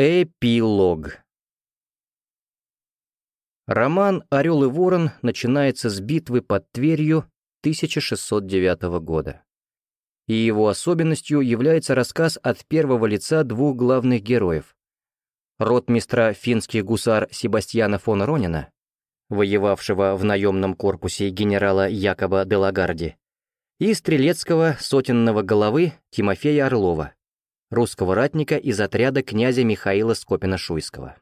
Эпилог Роман «Орел и ворон» начинается с битвы под Тверью 1609 года. И его особенностью является рассказ от первого лица двух главных героев. Ротмистра финских гусар Себастьяна фон Ронина, воевавшего в наемном корпусе генерала Якоба де Лагарди, и стрелецкого сотенного головы Тимофея Орлова, русского ратника из отряда князя Михаила Скопина-Шуйского.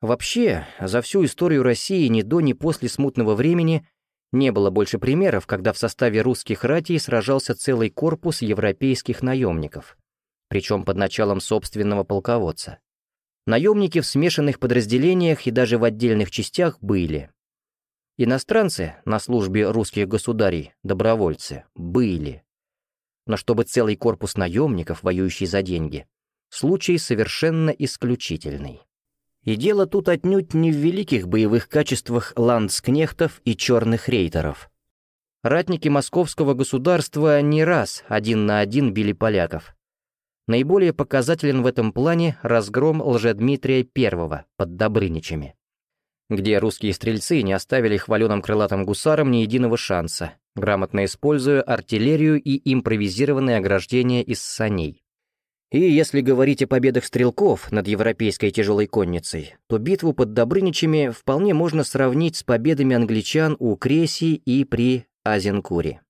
Вообще, за всю историю России ни до, ни после смутного времени не было больше примеров, когда в составе русских ратей сражался целый корпус европейских наемников, причем под началом собственного полководца. Наемники в смешанных подразделениях и даже в отдельных частях были. Иностранцы на службе русских государей, добровольцы, были но чтобы целый корпус наемников, воюющий за деньги, случай совершенно исключительный. И дело тут отнюдь не в великих боевых качествах ландскнехтов и черных рейтеров. Ратники московского государства не раз один на один били поляков. Наиболее показателен в этом плане разгром Лжедмитрия I под Добрыничами, где русские стрельцы не оставили хваленым крылатым гусарам ни единого шанса, грамотно используя артиллерию и импровизированные ограждения из саней. И если говорить о победах стрелков над европейской тяжелой конницей, то битву под Добрыничами вполне можно сравнить с победами англичан у Креси и при Азенкуре.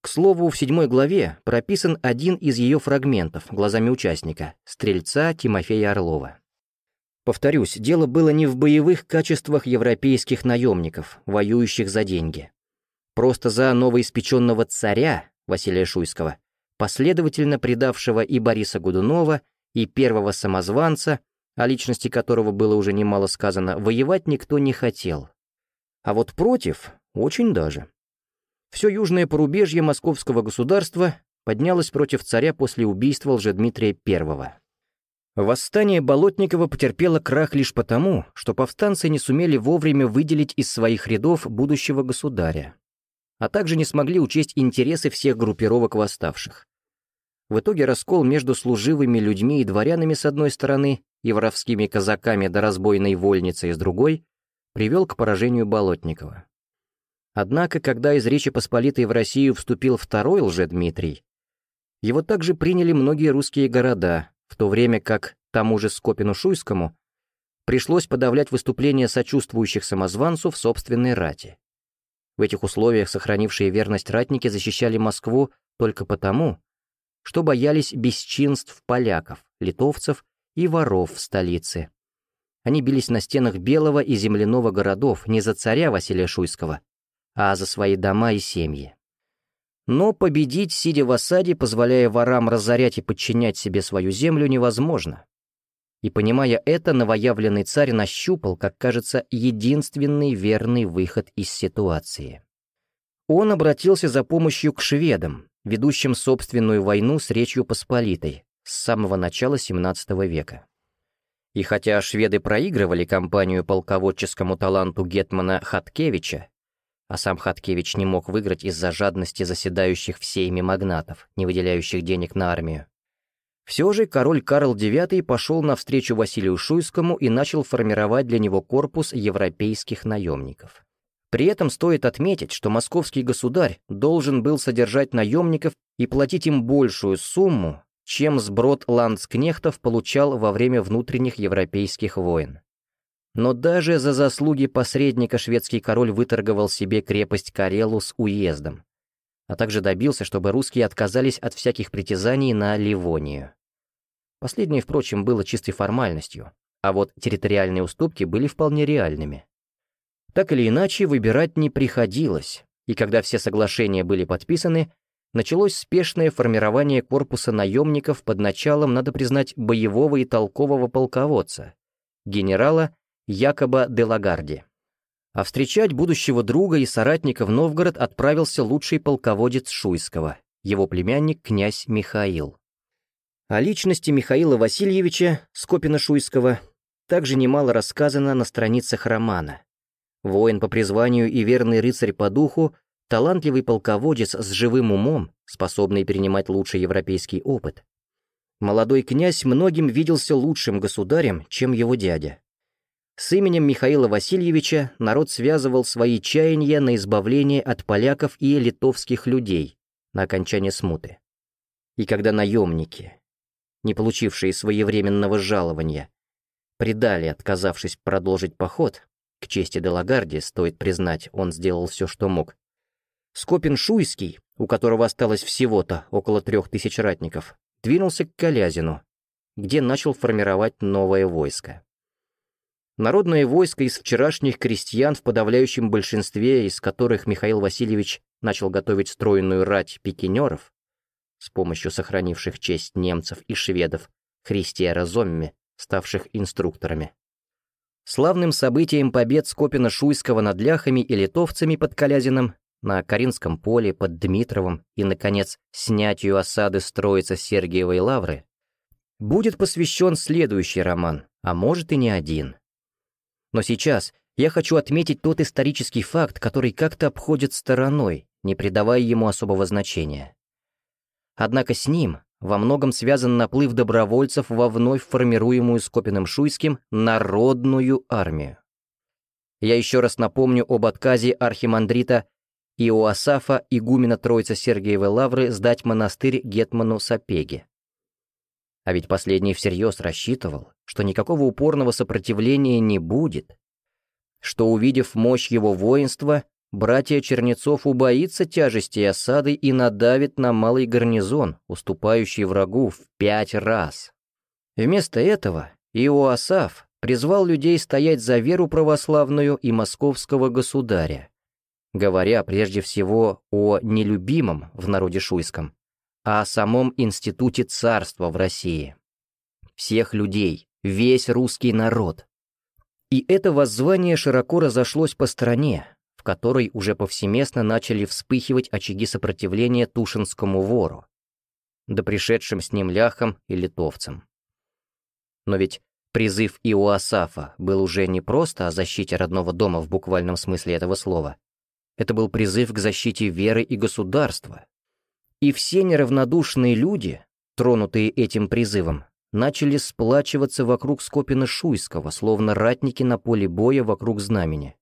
К слову, в седьмой главе прописан один из ее фрагментов глазами участника, стрельца Тимофея Орлова. Повторюсь, дело было не в боевых качествах европейских наемников, воюющих за деньги. Просто за новоиспеченного царя Василия Шуйского, последовательно предавшего и Бориса Годунова, и первого самозванца, о личности которого было уже немало сказано, воевать никто не хотел. А вот против — очень даже. Все южное порубежье московского государства поднялось против царя после убийства Лжедмитрия I. Восстание Болотникова потерпело крах лишь потому, что повстанцы не сумели вовремя выделить из своих рядов будущего государя а также не смогли учесть интересы всех группировок восставших. В итоге раскол между служивыми людьми и дворянами с одной стороны и воровскими казаками до разбойной вольницы с другой привел к поражению Болотникова. Однако, когда из Речи Посполитой в Россию вступил второй лжедмитрий, его также приняли многие русские города, в то время как тому же Скопину-Шуйскому пришлось подавлять выступления сочувствующих самозванцу в собственной рати. В этих условиях сохранившие верность ратники защищали Москву только потому, что боялись бесчинств поляков, литовцев и воров в столице. Они бились на стенах Белого и Земляного городов не за царя Василия Шуйского, а за свои дома и семьи. Но победить, сидя в осаде, позволяя ворам разорять и подчинять себе свою землю, невозможно. И понимая это, новоявленный царь нащупал, как кажется, единственный верный выход из ситуации. Он обратился за помощью к шведам, ведущим собственную войну с Речью Посполитой с самого начала XVII века. И хотя шведы проигрывали кампанию полководческому таланту Гетмана Хаткевича, а сам Хаткевич не мог выиграть из-за жадности заседающих в сейме магнатов, не выделяющих денег на армию, все же король Карл IX пошел навстречу Василию Шуйскому и начал формировать для него корпус европейских наемников. При этом стоит отметить, что московский государь должен был содержать наемников и платить им большую сумму, чем сброд ландскнехтов получал во время внутренних европейских войн. Но даже за заслуги посредника шведский король выторговал себе крепость Карелу с уездом, а также добился, чтобы русские отказались от всяких притязаний на Ливонию. Последнее, впрочем, было чистой формальностью, а вот территориальные уступки были вполне реальными. Так или иначе, выбирать не приходилось, и когда все соглашения были подписаны, началось спешное формирование корпуса наемников под началом, надо признать, боевого и толкового полководца, генерала Якоба де Лагарди. А встречать будущего друга и соратника в Новгород отправился лучший полководец Шуйского, его племянник князь Михаил. О личности Михаила Васильевича Скопина-Шуйского также немало рассказано на страницах романа. Воин по призванию и верный рыцарь по духу, талантливый полководец с живым умом, способный перенимать лучший европейский опыт. молодой князь многим виделся лучшим государем, чем его дядя. С именем Михаила Васильевича народ связывал свои чаяния на избавление от поляков и литовских людей на окончание смуты. И когда наемники, не получившие своевременного жалования, предали, отказавшись продолжить поход, к чести Делагарди, стоит признать, он сделал все, что мог, Скопин-Шуйский, у которого осталось всего-то около трех тысяч ратников, двинулся к Калязину, где начал формировать новое войско. Народное войско из вчерашних крестьян в подавляющем большинстве, из которых Михаил Васильевич начал готовить стройную рать пикинеров, с помощью сохранивших честь немцев и шведов, Христиара Зомми, ставших инструкторами. Славным событием побед Скопина-Шуйского над ляхами и литовцами под Калязином на Каринском поле под Дмитровым и, наконец, снятию осады строится Сергиевой лавры, будет посвящен следующий роман, а может и не один. Но сейчас я хочу отметить тот исторический факт, который как-то обходит стороной, не придавая ему особого значения. Однако с ним во многом связан наплыв добровольцев во вновь формируемую Скопиным-Шуйским народную армию. Я еще раз напомню об отказе архимандрита Иоасафа, игумена Троицы Сергиевой Лавры, сдать монастырь Гетману Сапеге. А ведь последний всерьез рассчитывал, что никакого упорного сопротивления не будет, что, увидев мощь его воинства, братья Чернецов убоится тяжести осады и надавит на малый гарнизон, уступающий врагу в пять раз. Вместо этого Иоасаф призвал людей стоять за веру православную и московского государя, говоря прежде всего о нелюбимом в народе шуйском, а о самом институте царства в России. Всех людей, весь русский народ. И это воззвание широко разошлось по стране, в которой уже повсеместно начали вспыхивать очаги сопротивления Тушинскому вору, да пришедшим с ним ляхам и литовцам. Но ведь призыв Иоасафа был уже не просто о защите родного дома в буквальном смысле этого слова, это был призыв к защите веры и государства. И все неравнодушные люди, тронутые этим призывом, начали сплачиваться вокруг Скопина Шуйского, словно ратники на поле боя вокруг знамени.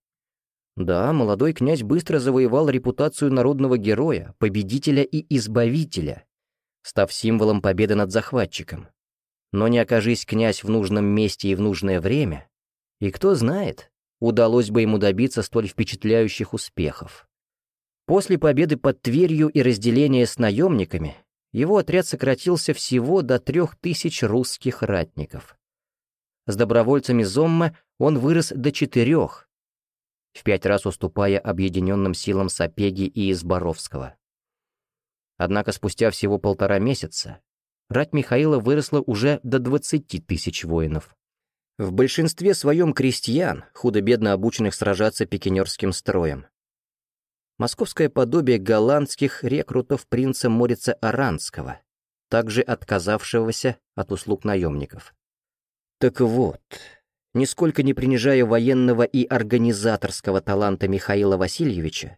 Да, молодой князь быстро завоевал репутацию народного героя, победителя и избавителя, став символом победы над захватчиком. Но не окажись князь в нужном месте и в нужное время, и кто знает, удалось бы ему добиться столь впечатляющих успехов. После победы под Тверью и разделения с наемниками, его отряд сократился всего до трех тысяч русских ратников. С добровольцами Зомма он вырос до четырех, в пять раз уступая объединенным силам Сапеги и Изборовского. Однако спустя всего полтора месяца рать Михаила выросла уже до 20 тысяч воинов. В большинстве своем крестьян, худо-бедно обученных сражаться пикинерским строем. Московское подобие голландских рекрутов принца Морица Аранского, также отказавшегося от услуг наемников. Так вот, нисколько не принижая военного и организаторского таланта Михаила Васильевича,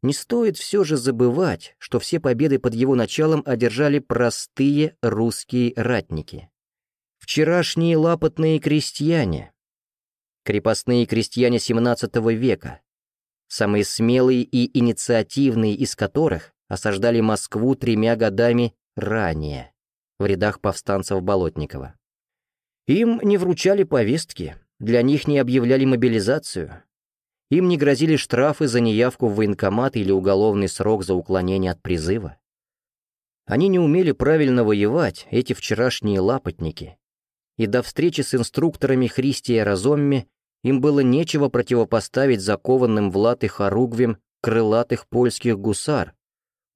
не стоит все же забывать, что все победы под его началом одержали простые русские ратники вчерашние лапотные крестьяне, крепостные крестьяне XVII века, самые смелые и инициативные из которых осаждали Москву тремя годами ранее в рядах повстанцев Болотникова. Им не вручали повестки, для них не объявляли мобилизацию, им не грозили штрафы за неявку в военкомат или уголовный срок за уклонение от призыва. Они не умели правильно воевать, эти вчерашние лапотники, и до встречи с инструкторами Христия Разомми им было нечего противопоставить закованным в латы хоругвем крылатых польских гусар,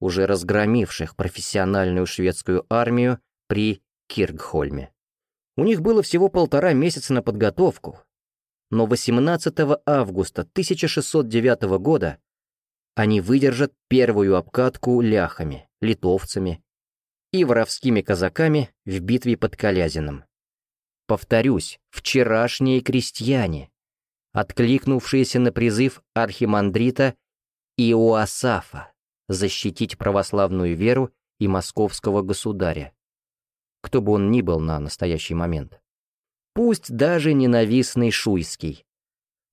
уже разгромивших профессиональную шведскую армию при Киргхольме. У них было всего полтора месяца на подготовку, но 18 августа 1609 года они выдержат первую обкатку ляхами, литовцами и воровскими казаками в битве под Калязином. Повторюсь, вчерашние крестьяне, откликнувшиеся на призыв архимандрита Иоасафа защитить православную веру и московского государя. кто бы он ни был на настоящий момент. Пусть даже ненавистный Шуйский.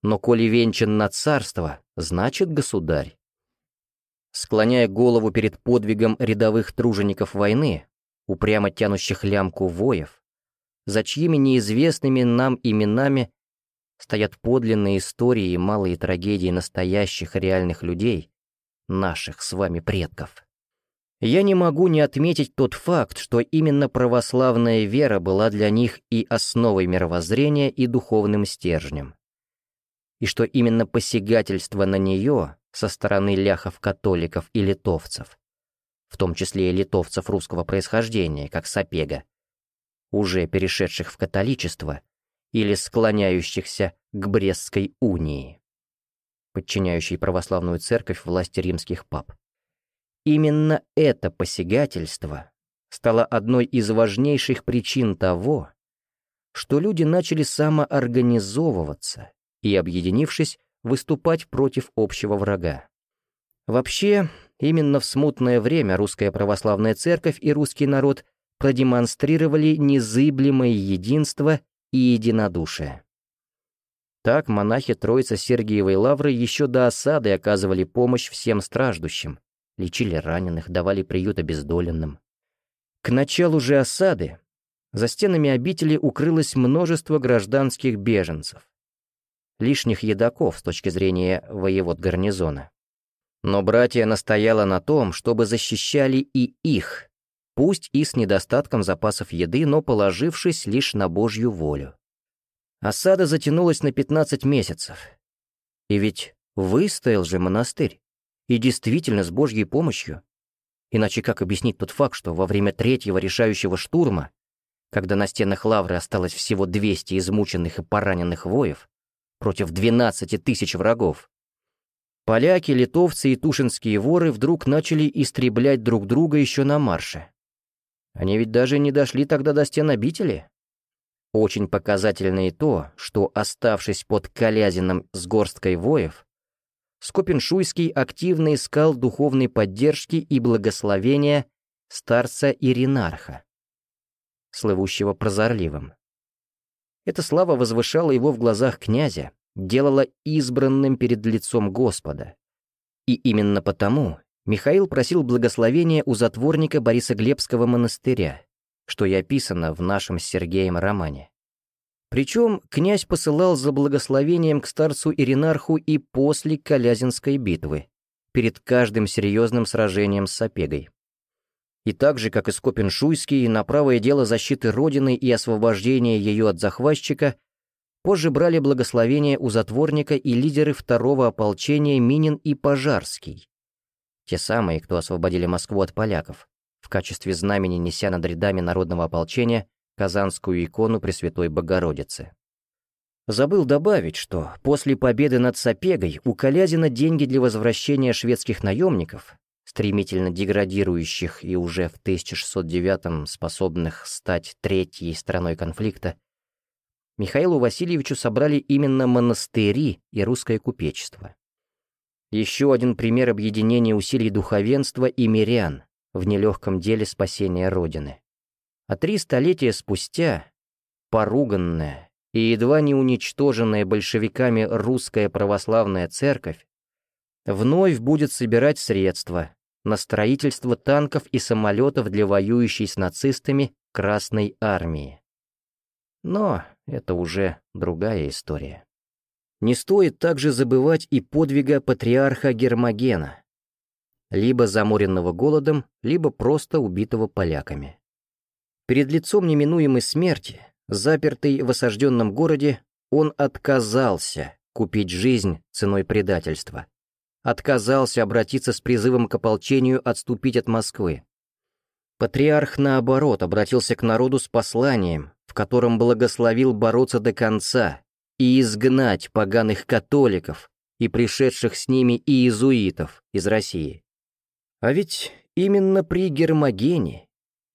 Но коли венчан на царство, значит государь. Склоняя голову перед подвигом рядовых тружеников войны, упрямо тянущих лямку воев, за чьими неизвестными нам именами стоят подлинные истории и малые трагедии настоящих реальных людей, наших с вами предков. Я не могу не отметить тот факт, что именно православная вера была для них и основой мировоззрения, и духовным стержнем. И что именно посягательство на нее со стороны ляхов-католиков и литовцев, в том числе и литовцев русского происхождения, как Сапега, уже перешедших в католичество или склоняющихся к Брестской унии, подчиняющей православную церковь власти римских пап. Именно это посягательство стало одной из важнейших причин того, что люди начали самоорганизовываться и, объединившись, выступать против общего врага. Вообще, именно в смутное время русская православная церковь и русский народ продемонстрировали незыблемое единство и единодушие. Так монахи Троицы Сергиевой Лавры еще до осады оказывали помощь всем страждущим, лечили раненых, давали приют обездоленным. К началу же осады за стенами обители укрылось множество гражданских беженцев, лишних едоков с точки зрения воевод гарнизона. Но братья настояла на том, чтобы защищали и их, пусть и с недостатком запасов еды, но положившись лишь на Божью волю. Осада затянулась на 15 месяцев. И ведь выстоял же монастырь. И действительно с Божьей помощью. Иначе как объяснить тот факт, что во время третьего решающего штурма, когда на стенах лавры осталось всего 200 измученных и пораненных воев, против 12 тысяч врагов, поляки, литовцы и тушинские воры вдруг начали истреблять друг друга еще на марше. Они ведь даже не дошли тогда до стен обители. Очень показательно и то, что, оставшись под Калязином с горсткой воев, Скопеншуйский активно искал духовной поддержки и благословения старца Иринарха, слывущего прозорливым. Эта слава возвышала его в глазах князя, делала избранным перед лицом Господа. И именно потому Михаил просил благословения у затворника Бориса Глебского монастыря, что и описано в нашем с Сергеем романе. Причем князь посылал за благословением к старцу Иринарху и после Калязинской битвы, перед каждым серьезным сражением с Сапегой. И так же, как и Скопин-Шуйский, на правое дело защиты Родины и освобождения ее от захватчика, позже брали благословение у затворника и лидеры второго ополчения Минин и Пожарский. Те самые, кто освободили Москву от поляков, в качестве знамени неся над рядами народного ополчения Казанскую икону Пресвятой Богородицы. Забыл добавить, что после победы над Сапегой у Калязина деньги для возвращения шведских наемников, стремительно деградирующих и уже в 1609-м способных стать третьей страной конфликта, Михаилу Васильевичу собрали именно монастыри и русское купечество. Еще один пример объединения усилий духовенства и мирян в нелегком деле спасения Родины. А три столетия спустя поруганная и едва не уничтоженная большевиками русская православная церковь вновь будет собирать средства на строительство танков и самолетов для воюющей с нацистами Красной Армии. Но это уже другая история. Не стоит также забывать и подвига патриарха Гермогена, либо заморенного голодом, либо просто убитого поляками. Перед лицом неминуемой смерти, запертый в осажденном городе, он отказался купить жизнь ценой предательства. Отказался обратиться с призывом к ополчению отступить от Москвы. Патриарх, наоборот, обратился к народу с посланием, в котором благословил бороться до конца и изгнать поганых католиков и пришедших с ними иезуитов из России. А ведь именно при Гермогене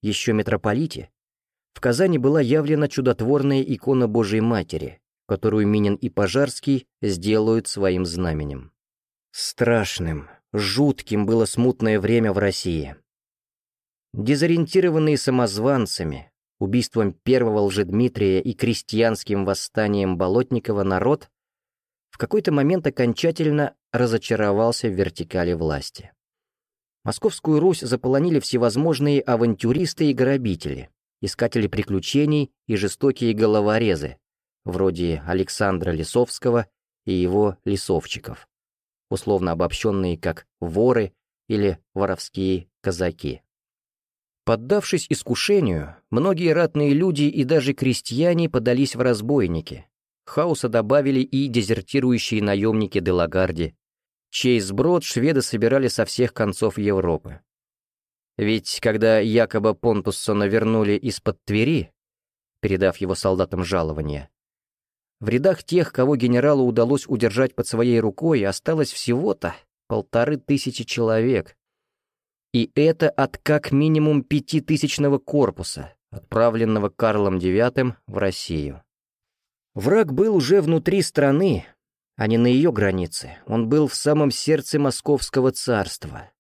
еще митрополите, в Казани была явлена чудотворная икона Божией Матери, которую Минин и Пожарский сделают своим знаменем. Страшным, жутким было смутное время в России. Дезориентированные самозванцами, убийством первого лжедмитрия и крестьянским восстанием Болотникова народ в какой-то момент окончательно разочаровался в вертикали власти. Московскую Русь заполонили всевозможные авантюристы и грабители, искатели приключений и жестокие головорезы, вроде Александра Лисовского и его лисовчиков, условно обобщенные как воры или воровские казаки. Поддавшись искушению, многие ратные люди и даже крестьяне подались в разбойники. Хаоса добавили и дезертирующие наемники Делагарди, чей сброд шведы собирали со всех концов Европы. Ведь когда якобы Понтуссона вернули из-под Твери, передав его солдатам жалования, в рядах тех, кого генералу удалось удержать под своей рукой, осталось всего-то полторы тысячи человек, и это от как минимум пятитысячного корпуса, отправленного Карлом IX в Россию. Враг был уже внутри страны, а не на ее границе. Он был в самом сердце Московского царства.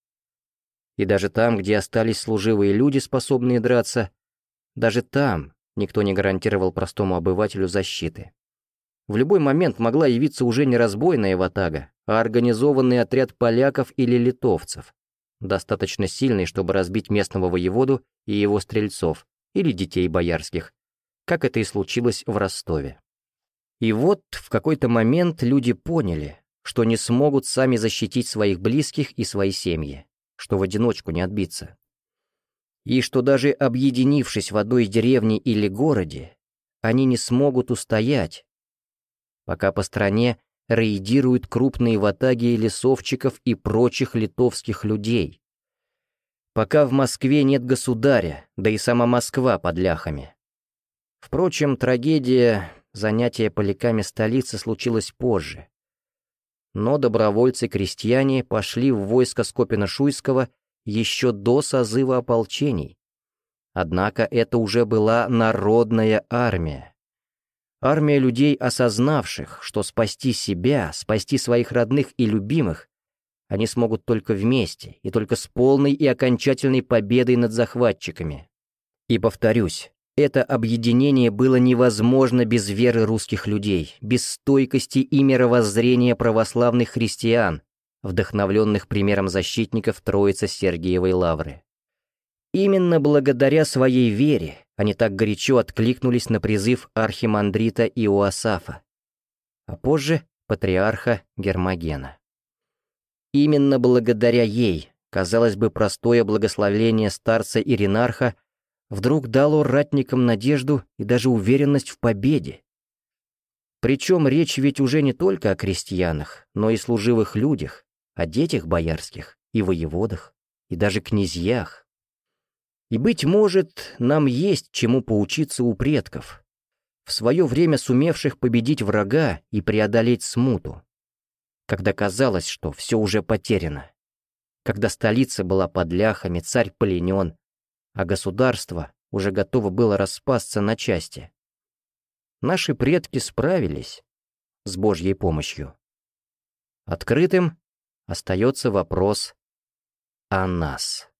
И даже там, где остались служивые люди, способные драться, даже там никто не гарантировал простому обывателю защиты. В любой момент могла явиться уже не разбойная ватага, а организованный отряд поляков или литовцев достаточно сильный, чтобы разбить местного воеводу и его стрельцов, или детей боярских, как это и случилось в Ростове. И вот в какой-то момент люди поняли, что не смогут сами защитить своих близких и свои семьи, что в одиночку не отбиться. И что даже объединившись в одной деревне или городе, они не смогут устоять, пока по стране рейдируют крупные ватаги лесовчиков и прочих литовских людей. Пока в Москве нет государя, да и сама Москва под ляхами. Впрочем, трагедия занятия поляками столицы случилась позже. Но добровольцы-крестьяне пошли в войско Скопина-Шуйского еще до созыва ополчений. Однако это уже была народная армия. Армия людей, осознавших, что спасти себя, спасти своих родных и любимых, они смогут только вместе и только с полной и окончательной победой над захватчиками. И повторюсь, это объединение было невозможно без веры русских людей, без стойкости и мировоззрения православных христиан, вдохновленных примером защитников Троицы Сергиевой Лавры. Именно благодаря своей вере они так горячо откликнулись на призыв архимандрита Иоасафа, а позже патриарха Гермогена. Именно благодаря ей, казалось бы, простое благословение старца Иринарха вдруг дало ратникам надежду и даже уверенность в победе. Причем речь ведь уже не только о крестьянах, но и служивых людях, о детях боярских и воеводах, и даже князьях. И, быть может, нам есть чему поучиться у предков, в свое время сумевших победить врага и преодолеть смуту, когда казалось, что все уже потеряно, когда столица была под ляхами, царь пленен, а государство уже готово было распасться на части. Наши предки справились с Божьей помощью. Открытым остается вопрос о нас.